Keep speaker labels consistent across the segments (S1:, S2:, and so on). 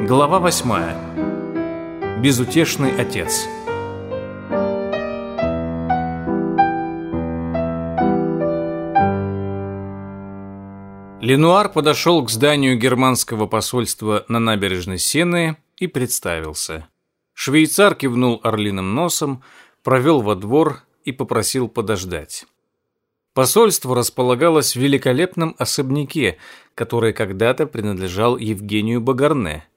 S1: Глава 8. Безутешный отец. Ленуар подошел к зданию германского посольства на набережной Сены и представился. Швейцар кивнул орлиным носом, провел во двор и попросил подождать. Посольство располагалось в великолепном особняке, который когда-то принадлежал Евгению Багарне –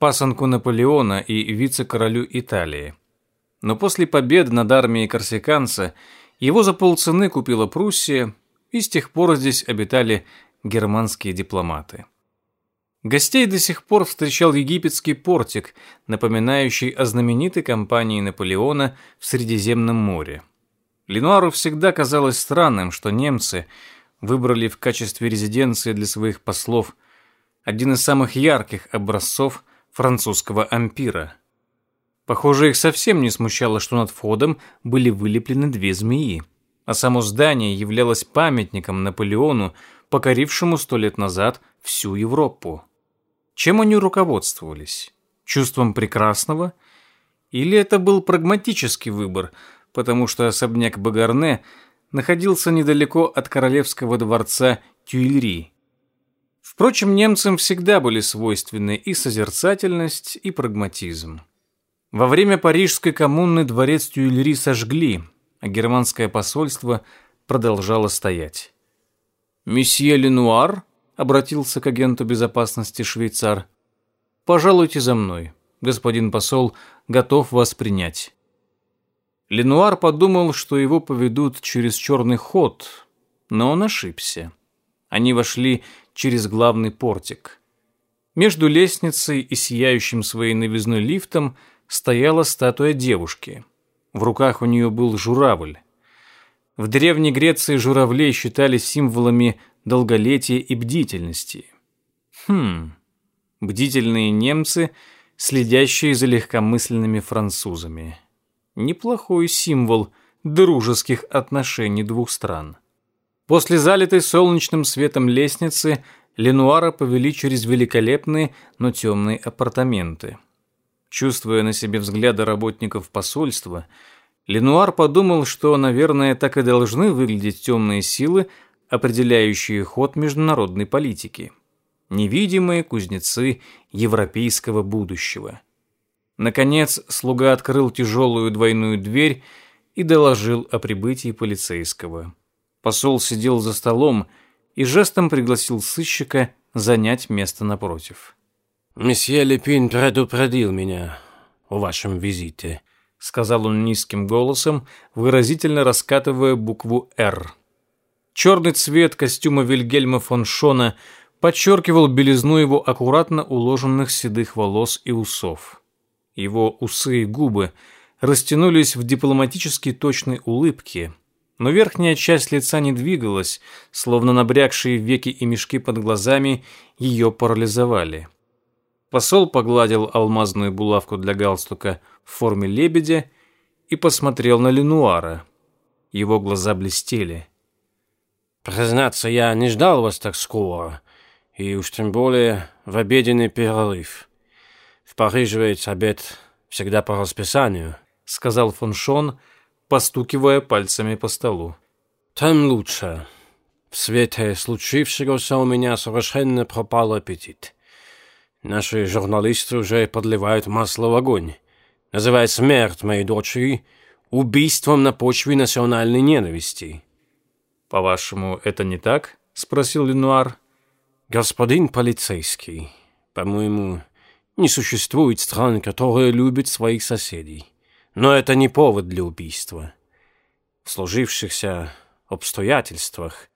S1: пасынку Наполеона и вице-королю Италии. Но после побед над армией корсиканца его за полцены купила Пруссия, и с тех пор здесь обитали германские дипломаты. Гостей до сих пор встречал египетский портик, напоминающий о знаменитой кампании Наполеона в Средиземном море. Ленуару всегда казалось странным, что немцы выбрали в качестве резиденции для своих послов один из самых ярких образцов французского ампира. Похоже, их совсем не смущало, что над входом были вылеплены две змеи, а само здание являлось памятником Наполеону, покорившему сто лет назад всю Европу. Чем они руководствовались? Чувством прекрасного? Или это был прагматический выбор, потому что особняк Багарне находился недалеко от королевского дворца Тюильри, Впрочем, немцам всегда были свойственны и созерцательность, и прагматизм. Во время Парижской коммуны дворец Тюильри сожгли, а германское посольство продолжало стоять. «Месье Ленуар», — обратился к агенту безопасности швейцар, — «пожалуйте за мной. Господин посол готов вас принять». Ленуар подумал, что его поведут через черный ход, но он ошибся. Они вошли через главный портик. Между лестницей и сияющим своей новизной лифтом стояла статуя девушки. В руках у нее был журавль. В Древней Греции журавлей считались символами долголетия и бдительности. Хм, бдительные немцы, следящие за легкомысленными французами. Неплохой символ дружеских отношений двух стран. После залитой солнечным светом лестницы Ленуара повели через великолепные, но темные апартаменты. Чувствуя на себе взгляды работников посольства, Ленуар подумал, что, наверное, так и должны выглядеть темные силы, определяющие ход международной политики. Невидимые кузнецы европейского будущего. Наконец, слуга открыл тяжелую двойную дверь и доложил о прибытии полицейского. Посол сидел за столом и жестом пригласил сыщика занять место напротив.
S2: «Месье Лепин предупредил меня о вашем визите», —
S1: сказал он низким голосом, выразительно раскатывая букву «Р». Черный цвет костюма Вильгельма фон Шона подчеркивал белизну его аккуратно уложенных седых волос и усов. Его усы и губы растянулись в дипломатически точной улыбке — но верхняя часть лица не двигалась, словно набрякшие веки и мешки под глазами ее парализовали. Посол погладил алмазную булавку для галстука в форме лебедя и посмотрел на Ленуара. Его глаза блестели.
S2: «Признаться, я не ждал вас так скоро, и уж тем более в обеденный перерыв. В Париже ведь обед всегда по расписанию», —
S1: сказал фон Шон, — постукивая пальцами по столу.
S2: «Там лучше. В свете случившегося у меня совершенно пропал аппетит. Наши журналисты уже подливают масло в огонь, называя смерть моей дочери убийством на почве национальной ненависти».
S1: «По-вашему, это не так?» — спросил Ленуар.
S2: «Господин полицейский, по-моему, не существует стран, которые любят своих соседей». Но это не повод для убийства. В сложившихся обстоятельствах.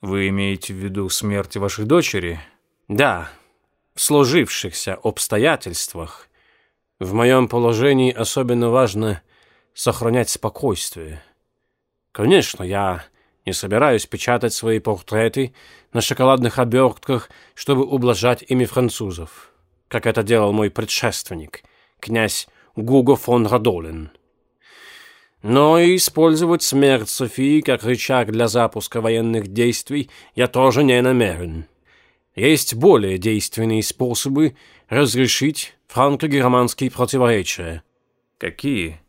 S1: Вы имеете в виду смерть вашей дочери?
S2: Да, в сложившихся обстоятельствах. В моем положении особенно важно сохранять спокойствие. Конечно, я не собираюсь печатать свои портреты на шоколадных обертках, чтобы ублажать ими французов, как это делал мой предшественник, князь Google von Radolen. Но использовать смерть Софии как рычаг для запуска военных действий я тоже не намерен. Есть более действенные способы разрешить франко-германские противоречия.
S1: Какие?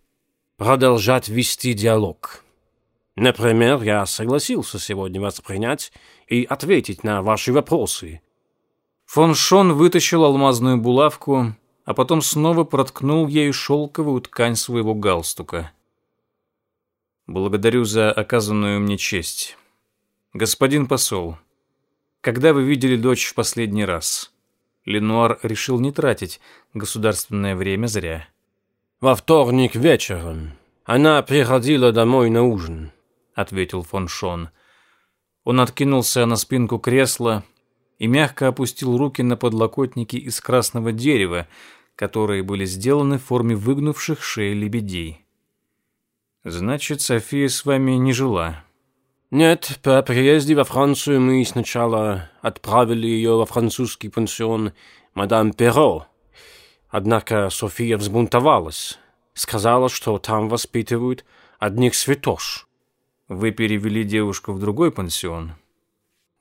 S2: Продолжать вести диалог. Например, я согласился сегодня вас принять и ответить на ваши вопросы.
S1: Фон Шон вытащил алмазную булавку а потом снова проткнул ею шелковую ткань своего галстука. «Благодарю за оказанную мне честь. Господин посол, когда вы видели дочь в последний раз?» Ленуар решил не тратить государственное время зря.
S2: «Во вторник вечером. Она приходила домой на ужин», —
S1: ответил фон Шон. Он откинулся на спинку кресла, и мягко опустил руки на подлокотники из красного дерева, которые были сделаны в форме выгнувших шеи лебедей. «Значит, София с вами не жила?»
S2: «Нет, по приезде во Францию мы сначала отправили ее во французский пансион мадам Перо. Однако София взбунтовалась, сказала, что там воспитывают одних святош».
S1: «Вы перевели девушку в другой пансион?»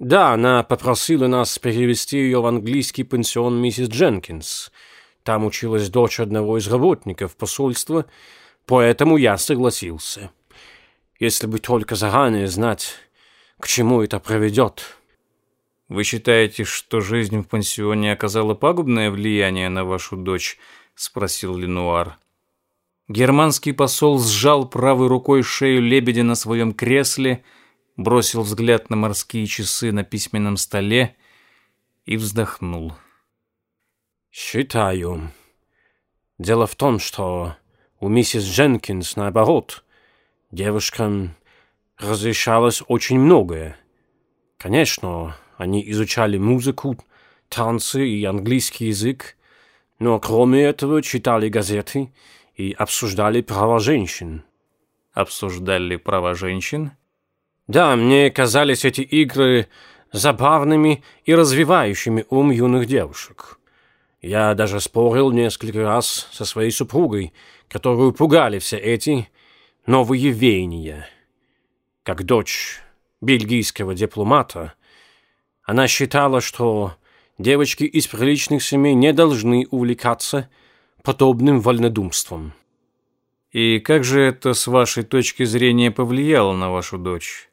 S2: Да, она попросила нас перевести ее в английский пансион миссис Дженкинс. Там училась дочь одного из работников посольства, поэтому я согласился. Если бы только заранее знать, к чему это приведет.
S1: Вы считаете, что жизнь в пансионе оказала пагубное влияние на вашу дочь? спросил Ленуар. Германский посол сжал правой рукой шею лебедя на своем кресле бросил взгляд на морские часы на письменном столе и вздохнул.
S2: «Считаю. Дело в том, что у миссис Дженкинс, наоборот, девушкам разрешалось очень многое. Конечно, они изучали музыку, танцы и английский язык, но кроме этого читали газеты и обсуждали права женщин».
S1: «Обсуждали права женщин?»
S2: Да, мне казались эти игры забавными и развивающими ум юных девушек. Я даже спорил несколько раз со своей супругой, которую пугали все эти новые веяния. Как дочь бельгийского дипломата, она считала, что девочки из приличных семей не должны увлекаться подобным вольнодумством.
S1: И как же это, с вашей точки зрения, повлияло на вашу дочь?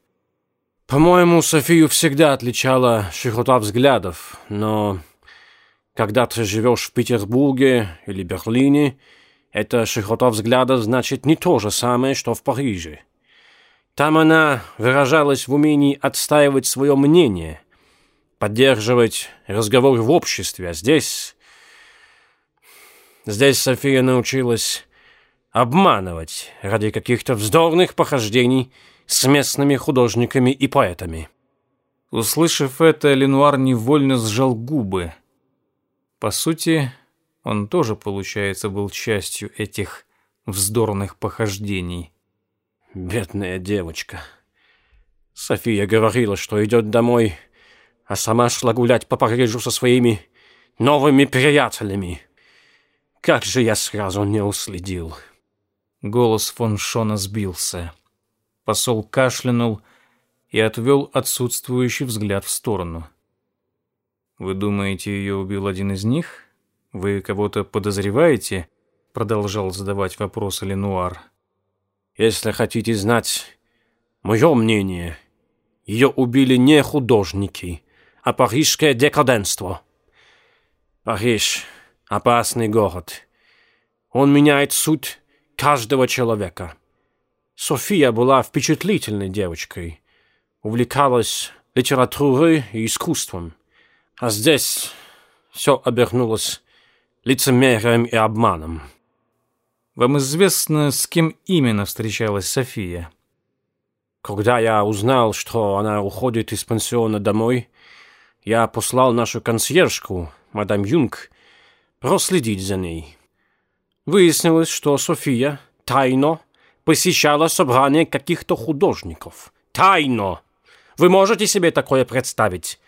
S2: По-моему, Софию всегда отличала шихота взглядов, но когда ты живешь в Петербурге или Берлине, это шихота взгляда значит не то же самое, что в Париже. Там она выражалась в умении отстаивать свое мнение, поддерживать разговор в обществе, а здесь... Здесь София научилась обманывать ради каких-то вздорных похождений – с местными художниками и поэтами».
S1: Услышав это, Ленуар невольно сжал губы. По сути, он тоже, получается, был частью этих вздорных похождений.
S2: «Бедная девочка. София говорила, что идет домой, а сама шла гулять по Парижу со своими новыми приятелями. Как же я сразу не уследил!»
S1: Голос фон Шона сбился. Посол кашлянул и отвел отсутствующий взгляд в сторону. «Вы думаете, ее убил один из них? Вы кого-то подозреваете?» Продолжал задавать вопросы Ленуар.
S2: «Если хотите знать мое мнение, ее убили не художники, а парижское декаденство. Париж — опасный город. Он меняет суть каждого человека». София была впечатлительной девочкой, увлекалась литературой и искусством. А здесь все обернулось лицемерием и обманом.
S1: Вам известно, с кем именно встречалась София?
S2: Когда я узнал, что она уходит из пансиона домой, я послал нашу консьержку, мадам Юнг, проследить за ней. Выяснилось, что София тайно посещала собрание каких-то художников. Тайно! Вы можете себе такое представить?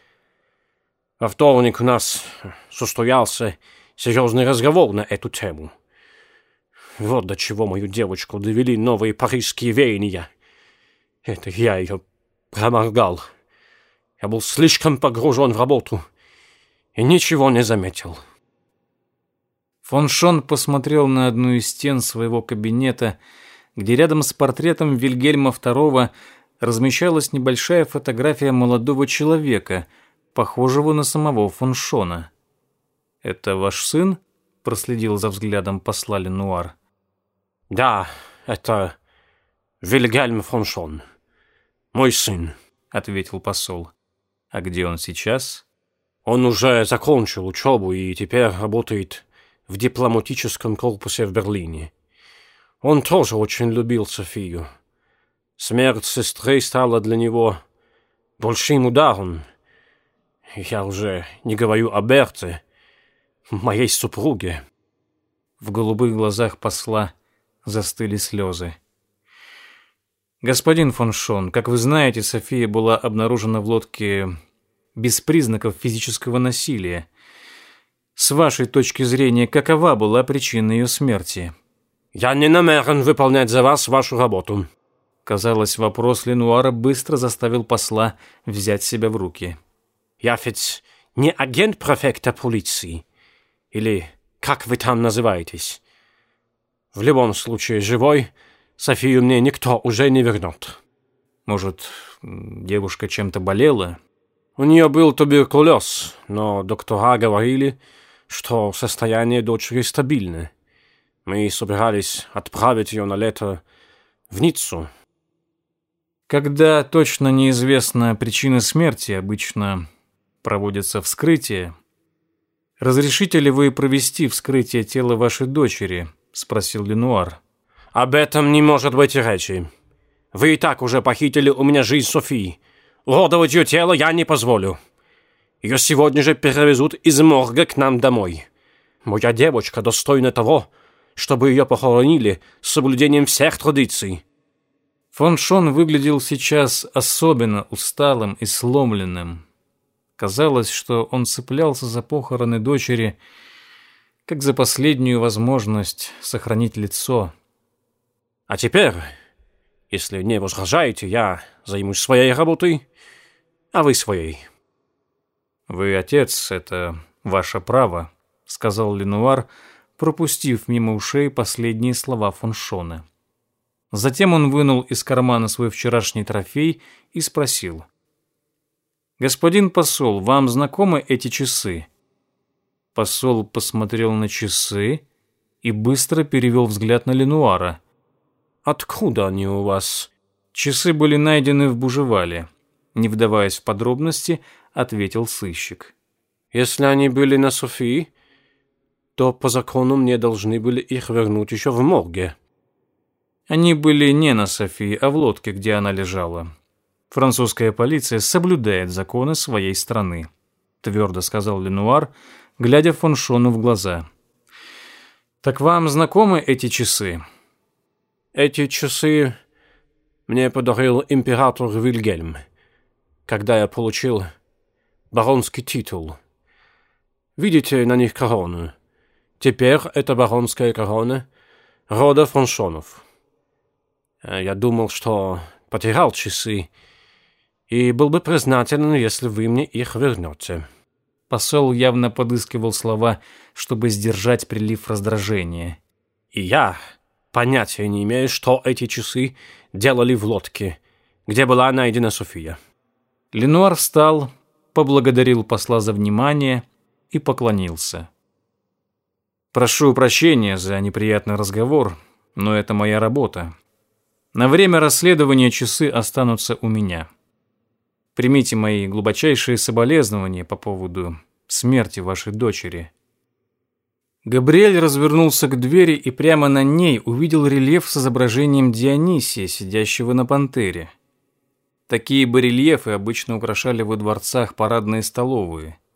S2: Во вторник у нас состоялся серьезный разговор на эту тему. Вот до чего мою девочку довели новые парижские веяния. Это я ее проморгал. Я был слишком погружен в работу и ничего не заметил.
S1: Фон Шон посмотрел на одну из стен своего кабинета и где рядом с портретом Вильгельма II размещалась небольшая фотография молодого человека, похожего на самого Фуншона. «Это ваш сын?» — проследил за взглядом посла Ленуар.
S2: «Да, это Вильгельм Фуншон, мой сын», — ответил посол.
S1: «А где он сейчас?»
S2: «Он уже закончил учебу и теперь работает в дипломатическом корпусе в Берлине», он тоже очень любил Софию. Смерть сестры стала для него большим ударом. Я уже не говорю о Берте, моей супруге.
S1: В голубых глазах посла застыли слезы. «Господин фон Шон, как вы знаете, София была обнаружена в лодке без признаков физического насилия. С вашей точки зрения, какова была причина ее смерти?»
S2: Я не намерен выполнять за вас вашу работу».
S1: Казалось, вопрос Ленуара быстро заставил посла взять себя в руки.
S2: «Я ведь не агент префекта полиции. Или как вы там называетесь? В любом случае, живой Софию мне никто уже не вернет».
S1: Может, девушка чем-то болела?
S2: У нее был туберкулез, но доктора говорили, что состояние дочери стабильное. Мы собирались отправить ее на лето в Ниццу.
S1: Когда точно неизвестна причина смерти, обычно проводится вскрытие. «Разрешите ли вы провести вскрытие тела вашей дочери?» – спросил Ленуар.
S2: «Об этом не может быть речи. Вы и так уже похитили у меня жизнь Софии. Уродовать ее тело я не позволю. Ее сегодня же перевезут из морга к нам домой. Моя девочка достойна того, чтобы ее похоронили с соблюдением всех традиций».
S1: Фон Шон выглядел сейчас особенно усталым и сломленным. Казалось, что он цеплялся за похороны дочери, как за последнюю возможность сохранить лицо.
S2: «А теперь, если не возражаете, я займусь своей работой, а вы своей».
S1: «Вы отец, это ваше право», — сказал Ленуар, — пропустив мимо ушей последние слова фон Шона. Затем он вынул из кармана свой вчерашний трофей и спросил. «Господин посол, вам знакомы эти часы?» Посол посмотрел на часы и быстро перевел взгляд на Ленуара.
S2: «Откуда они у вас?»
S1: «Часы были найдены в Бужевале», — не вдаваясь в подробности, ответил сыщик.
S2: «Если они были на Софии, то по закону мне должны были их вернуть еще в морге».
S1: Они были не на Софии, а в лодке, где она лежала. Французская полиция соблюдает законы своей страны, твердо сказал Ленуар, глядя фон Шону в глаза. Так вам знакомы эти часы?
S2: Эти часы мне подарил император Вильгельм, когда я получил баронский титул. Видите на них корону? Теперь это Баронская корона рода Франшонов. Э, я думал, что потерял часы, и был бы признателен, если вы мне их вернете».
S1: Посол явно подыскивал слова, чтобы сдержать прилив раздражения.
S2: «И я понятия не имею, что эти часы делали в лодке, где была найдена София».
S1: Ленуар встал, поблагодарил посла за внимание и поклонился. Прошу прощения за неприятный разговор, но это моя работа. На время расследования часы останутся у меня. Примите мои глубочайшие соболезнования по поводу смерти вашей дочери. Габриэль развернулся к двери и прямо на ней увидел рельеф с изображением Дионисия, сидящего на пантере. Такие барельефы обычно украшали во дворцах парадные столовые –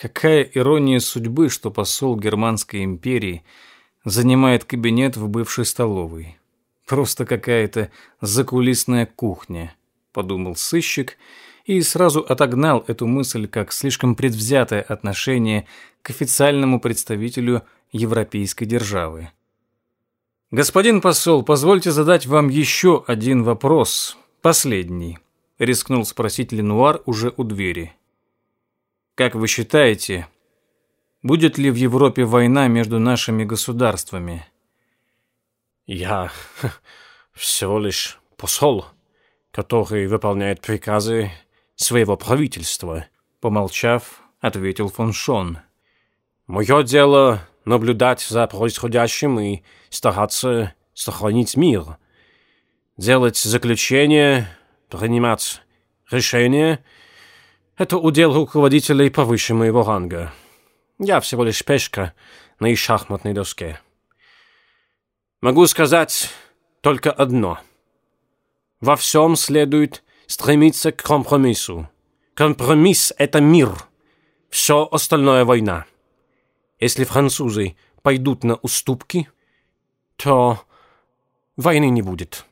S1: Какая ирония судьбы, что посол Германской империи занимает кабинет в бывшей столовой. Просто какая-то закулисная кухня, подумал сыщик и сразу отогнал эту мысль как слишком предвзятое отношение к официальному представителю европейской державы. Господин посол, позвольте задать вам еще один вопрос, последний, рискнул спросить Ленуар уже у двери. Как вы считаете, будет ли в Европе война между нашими государствами?
S2: Я всего лишь посол, который выполняет приказы своего правительства,
S1: помолчав, ответил фон Шон.
S2: Мое дело наблюдать за происходящим и стараться сохранить мир, делать заключения, принимать решения — это удел руководителей повышенного ранга. Я всего лишь пешка на их шахматной доске. Могу сказать только одно. Во всем следует стремиться к компромиссу. Компромисс — это мир. Все остальное — война. Если французы пойдут на уступки, то войны не будет.